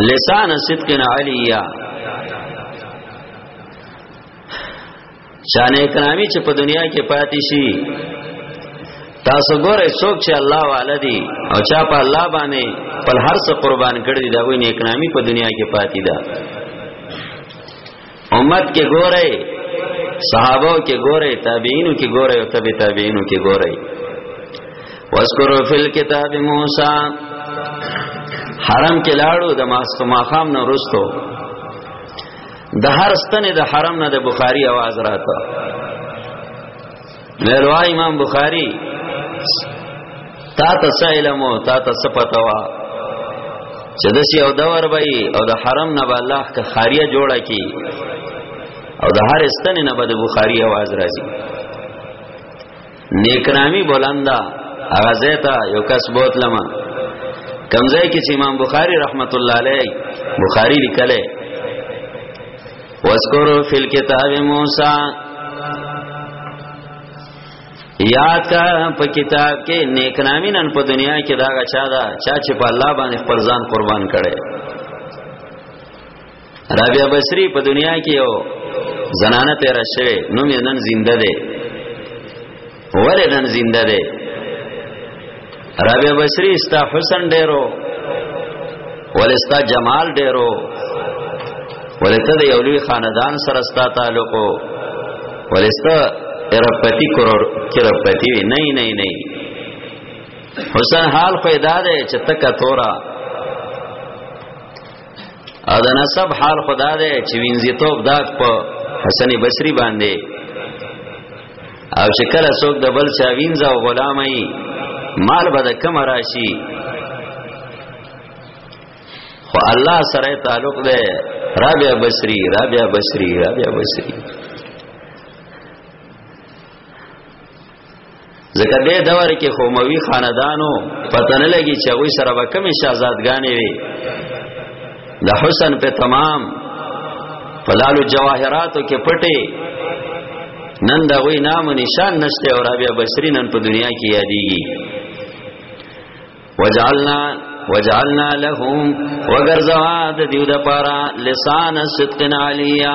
لسان صدق علیا شان اکرامی چې په دنیا کې پاتې شي تاسو ګوره څوک چې الله والدي او چا په الله باندې په هر څه قربان کړی دا ویني اکرامی په دنیا کې پاتې ده امت کې ګورئ صحابه کې ګورئ تابعینو کې ګورئ او تبع تابعینو کې ګورئ واذکروا فی الكتاب موسی حرم کې لاړو د ماستو ماخام نه رستو د هر ستنه د حرم نه د بخاری आवाज راته نروا امام بخاری تا ته علم او تا ته پتا وا چې د سی او دور به او د حرم نه به الله که خاریه جوړه کی او د هر استن نه به د بخاری आवाज راځي نیکنامی بولندا هغه زیتا یو کس بوت لما کمزای کې چې امام بخاری رحمت الله علیه بخاری لیکله وذکروا فی الكتاب موسی یاد کا په کتاب کې نیک نامی نن په دنیا کې دا غچا دا چا چې په الله باندې خپل ځان قربان کړي رابیا بصری په دنیا کې یو زنانه تیر شوه نو مې نن زنده ده ولې نن زنده دی رابع بصری استا حسن ډیرو ولې استا جمال ډیرو ولې ته د یو لوی خاندان سره استا تعلق ولې استا ارپتی کرور کرپتی وی نه نه نه حسن حال خو ادا ده چې تک تورا او د نسب حال خدا ده چې وینځي توپ داغ په حسن بصری باندې او چې کله څوک د بل چا وینځ او غلامي مال به د کم راشي خو الله سره تعلق ده رابعه بصری رابعه بصری رابعه بصری ځکه دې دور کې خوموي خاندانو پته نه لګي چې وې سره به کمی شاهزادګانې وي د حسن په تمام پلالو جواهراتو کې پټي نن دا وی نام و نشان نشته او رابیا بصری نن په دنیا کې یادېږي وجعلنا وجعلنا لهم وغرزوا د دیو د پارا لسان صدقنا علیا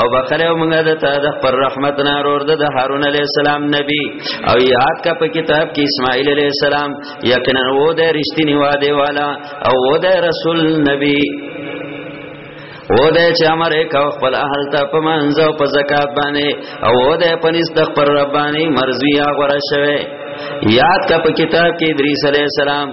او بخنه موږ د ته د پر رحمت نه ورور د هارون علی السلام نبی او یاد کا په کتاب کې اسماعیل علی السلام یقینا و د رښتینی واده والا او و د رسول نبی او د چې امر وکاو خپل اهل ته په منځو په زکات باندې او د پنځ د پر ربانی مرزیه غره شوه یاد کا په کتاب کې ادریس علی السلام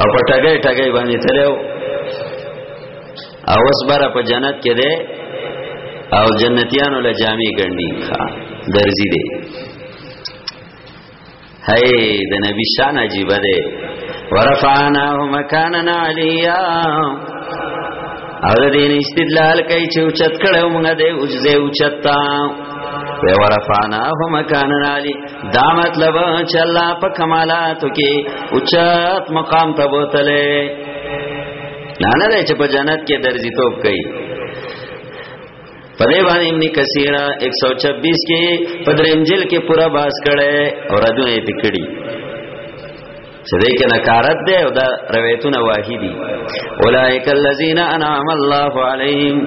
او په ټګي ټګي باندې تلو او اوس بره په جنت کې ده او جنتیانو له جامع ګڼي ښا درځي دي هاي د نبی شان عجیب ده ورفعنا مکاننا علیا او د دین استدلال کوي چې اوچت کړه موږ دې اوچ دې اوچتا و ورفعنا مکاننا علی دا مطلب چې الله په کمالاتو کې اوچت مقام ته بوتلې نه نه چې په جنت کې درځي توپ کوي پدې باندې ابن کثیر 126 کې پدریم جل کې پورا باس کړي او ردونه یې پکړي چې دې کې نکارت ده او دا روایتونه واحدي اولائک الذین انعم الله علیهم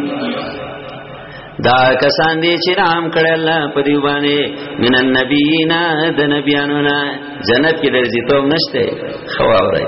دا کسان دي چې نام کړه الله په دی باندې من النبیین د نبیانو نه جنت کې درځي ته نشته خو اوري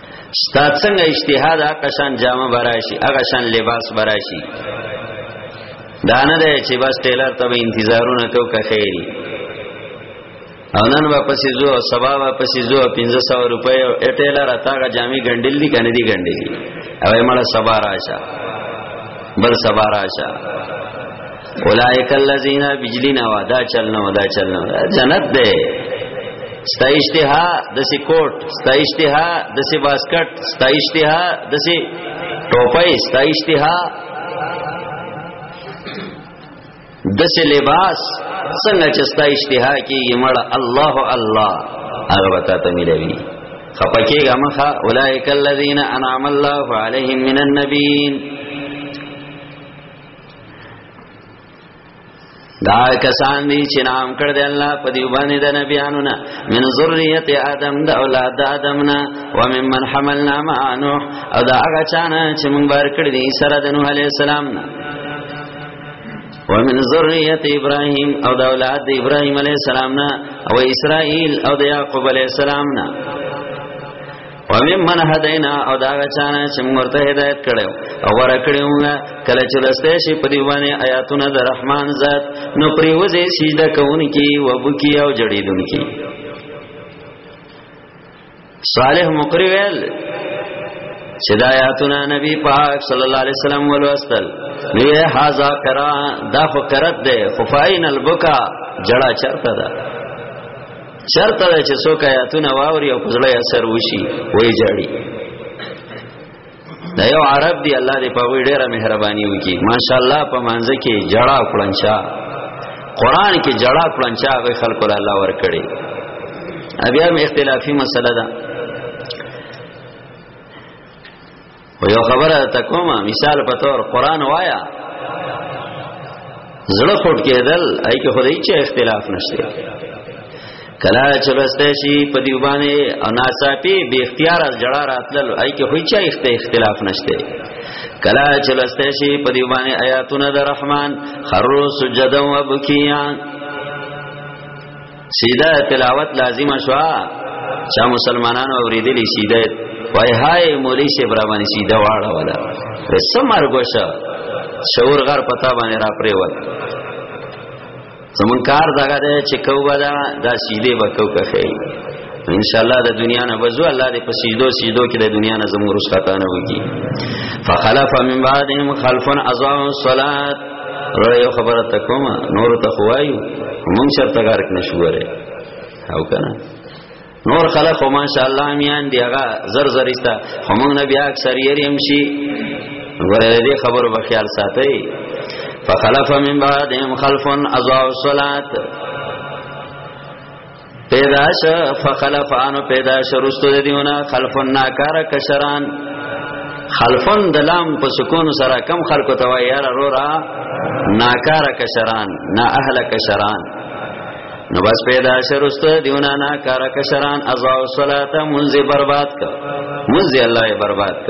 ستا څنګه اجتهاد هغه شان جامه براشي هغه شان لباس براشي دا نه دی چې بس ټیلر ته انتظارونه کو که خیری او نن با پسې زو او سبا با پسې زو 1500 روپے او ټیلر اتاګه جامي ګندل دي کنه دي ګندل دي او یې مړه سبا راشه بل سبا راشه اولائک الذین بجلی نه وادا چل نه وادا چل نه جنت ده ستا اشتها د سی کوټ ستا اشتها د سی باسکټ ستا اشتها د سی ټوپۍ ستا اشتها د سی لباس څنګه چې ستا اشتها کیږي مړه الله الله هغه وتا ته ملوي خپکه غمخه اولائک الذین انعم الله علیهم من النبیین دا کسان دي چې نام کړ دې الله په دی باندې د نبیانو نه من ذریه ادم د اولاد د ادم نه و من من حملنا مع نوح او دا هغه چانه چې موږ بار کړ دې سره د نوح علی السلام نه و من ذریه ابراهیم او د اولاد د ابراهیم علی السلام نه او اسرائیل او د یعقوب علی السلام نه ومن من هدینا او دا غچانا چې موږ ته هدایت کړو او ور کړو کله چې لسته شي په دیوانه آیاتونه د رحمان ذات نو پریوځي سجده کوونکی وبکی او جړیدونکی صالح مقری ویل چې دا آیاتونه نبی پاک صلی الله علیه وسلم ولوستل نو یې هاذا کرا دا خو کرت ده خفاین البکا جړه چرته ده چرته چې څوک آیاتونه واوري او پزړه یې اثر وشي وای جاړي دا یو عرب دی الله دې په وی ډیره مهرباني وکي ماشاءالله په مانځ کې جړه کړنچا قران کې جړه کړنچا غي خلق الله ور کړی بیا هم اختلافي مسله ده و یو خبره ته کومه مثال په تور قران وایا زړه خټ کېدل اې کې خدای چې اختلاف نشته کلا چې بسته شي په دی باندې او ناڅاپي به اختیار از جړه راتلل اې کې هیڅ اختلاف نشته کلا چې بسته شي په دی باندې آیاتونه د رحمان خرو سجدا وبکیان سیده تلاوت لازمه شوا چا مسلمانانو اوریدلی سیده وای هاي مولوی سی برامانی سیده واړه ولا سمر ګوشه شعور غر پتا باندې را پریوت زمون کار دغه دی چې کوبه دا دا سیده وکاو کخی ان شاء الله د دنیا نه وزو الله دې په سیدو سیدو کې د دنیا نه زموږ رسخه تا نه وږي فخلف من بعدهم خلف اضاعوا الصلاه را یو خبره ته کوم نور ته خوایو مونږ شرط کارک نشو غره او کنه نور خلق خو ماشاء الله میان دی هغه زر زر استا خو مونږ نه بیا اکثر یری هم شي غره دې خبرو په خیال ساتي فخلف من بعدهم خلف اضاعوا الصلاه پیدا ش فخلف انو پیدا ش رستو د دیونه خلفن ناکار کشران خلفن د لام په سکون سره کم خلکو ته وای یار رورا ناکار کشران نا اهل کشران نو بس پیدا ش رستو دیونه ناکار کشران ازا او صلات منزه برباد ک منزه الله برباد ک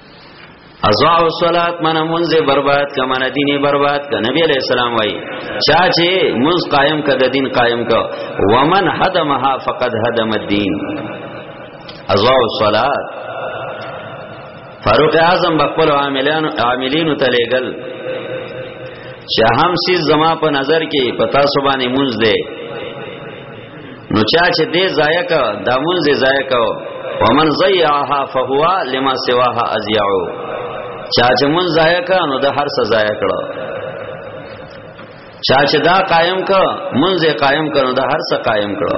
ازاع الصلات من منز برباد کا من دین برباد کا نبی علیہ السلام وای چا چې منز قائم کا د دین قائم کا ومن هدمها فقد هدم الدين ازاع الصلات فاروق اعظم بخپل عاملان عاملین ته لګل چې هم سیز زما په نظر کې پتا سبانه منز ده نو چا چې دې ضایع کا دا مونږ ضایع کا ومن ضيعها فهو لما سواها ازيعو چا چې مونږ ضایع کا نو د هر څه ضایع کړو چا چې دا قائم کا مونږ قائم کړو د هر څه قائم کړو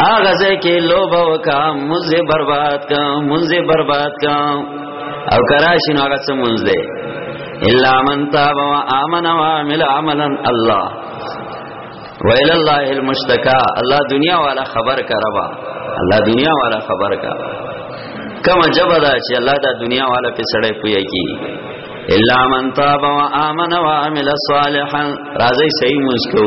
هغه ځکه لوبه وکا مونږه برباد کا مونږه برباد کا او کراشین هغه څه مونږ دی الا من تاب و امن و عمل عملا الله ویل الله المشتکا الله دنیا والا خبر کا ربا الله دنیا والا خبر کا کما جبدا چې الله دا دنیا والا په سړې پوي کی الا من تاب و امن و عمل صالحا راځي صحیح مونږ کو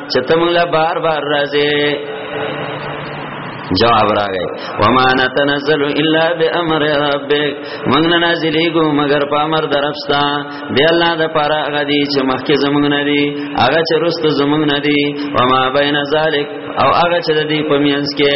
چې ته موږ له بار بار راځې جواب راغی وما نتنزل الا بامر ربك موږ نه نازلېږو مگر په امر درپستا دی الله د پاره هغه دی چې مخکې زمونږ نه دی هغه چې رست زمونږ نه دی وما بین ذلک او هغه چې د دې په مینس کې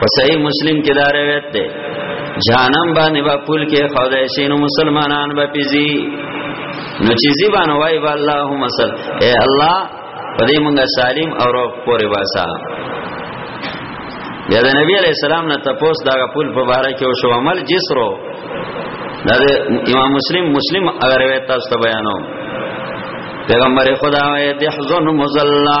په صحیح مسلم کې دا روایت ده جانم باندې با پول کې خدای شینو مسلمانان به پیزي نو چې زی باندې وای با اللهم صل اے الله په دې مونږه سالم او روغ پورې واسا بیا د نبی علی السلام نه تپوس دا پول په باره کې او شو عمل جسرو دا امام مسلم مسلم اگر روایت تاسو ته بیانو پیغمبر خدا وې تحزن مزلا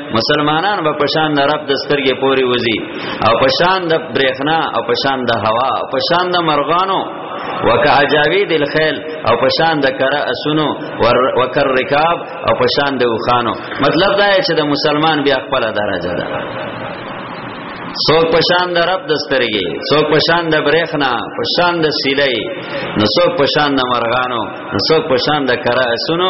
مسلمانان به پشان د رب د سترګې پوري وزي او پشان د برېخنا او پشان د هوا او پشان د مرغانو وکاجاوید الخيل او پشان د کرا اسونو وکر رکاب او پشان د وخانو مطلب دا چې د مسلمان بیا خپل درجه ده څوک پشان د رب د سترګې څوک پشان د برېخنا پشان د سیلې نو څوک پشان د مرغانو نو څوک پشان د کرا اسونو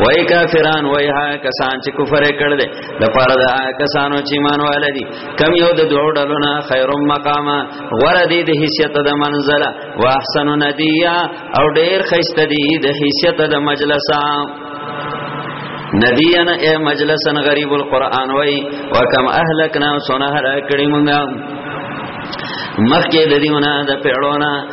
وای کافران وای ها کسان چې کفر کړ دې د پاره دا کسانو چې ایمان والدي کم یو د دوه ډلو نه خیر مقام غور دې د حیثیت د منزله واحسن ندیا او ډیر خیسته دې د حیثیت د مجلسه ندیان اے مجلسن غریب القرآن وی وکم اهلکنا سنه را کړی مونږه مخکې د دیونه د پیړونه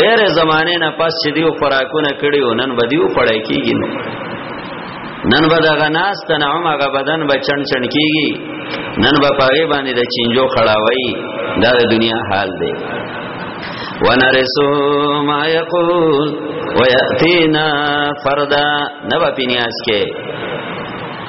ډېر زمانه نه پس چې دیو خوراکونه کړي او نن بدیو پړای کیږي نو نن به دغه ناس تنعم هغه بدن به چن چن کیږي نن به پاګې باندې د چینجو خړاوي دا د دنیا حال دی ونرسو ما یقول ویاتینا فردا نبا پینیاس کې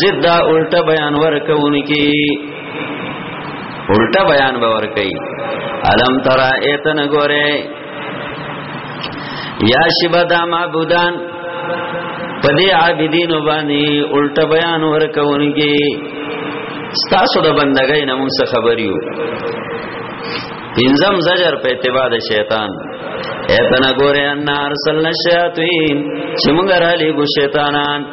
ضد دا الټه بیان ورکونکي الټه بیان به ورکي علم ترا ایتن ګوره یا شبدا معبودان پدې عابدین باندې الټه بیان ورکونکي ستاسو د بندګۍ نه موږ خبریو پنځم زجر په اتباع د شیطان ایتن ګوره ان ارسلنا الشیاطین چې موږ را لېګو شیطانان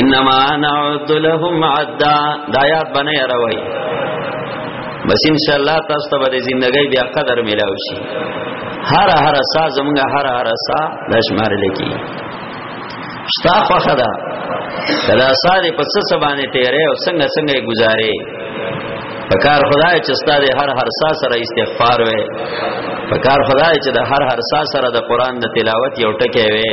انما نعد لهم عدا دا یاد بنه یروي بس ان شاء الله تاسو ته به زندګي بیا قدر ملاو شي هر هر سا زمغه هر هر سا لشمار لکی شتا خوخه دا کدا ساره په څه سبانه تیرې او څنګه څنګه گزارې پکار خدای چې ستاره هر هر سا سره استغفار وې پکار خدای چې د هر هر سا سره د قران د تلاوت یو ټکی وې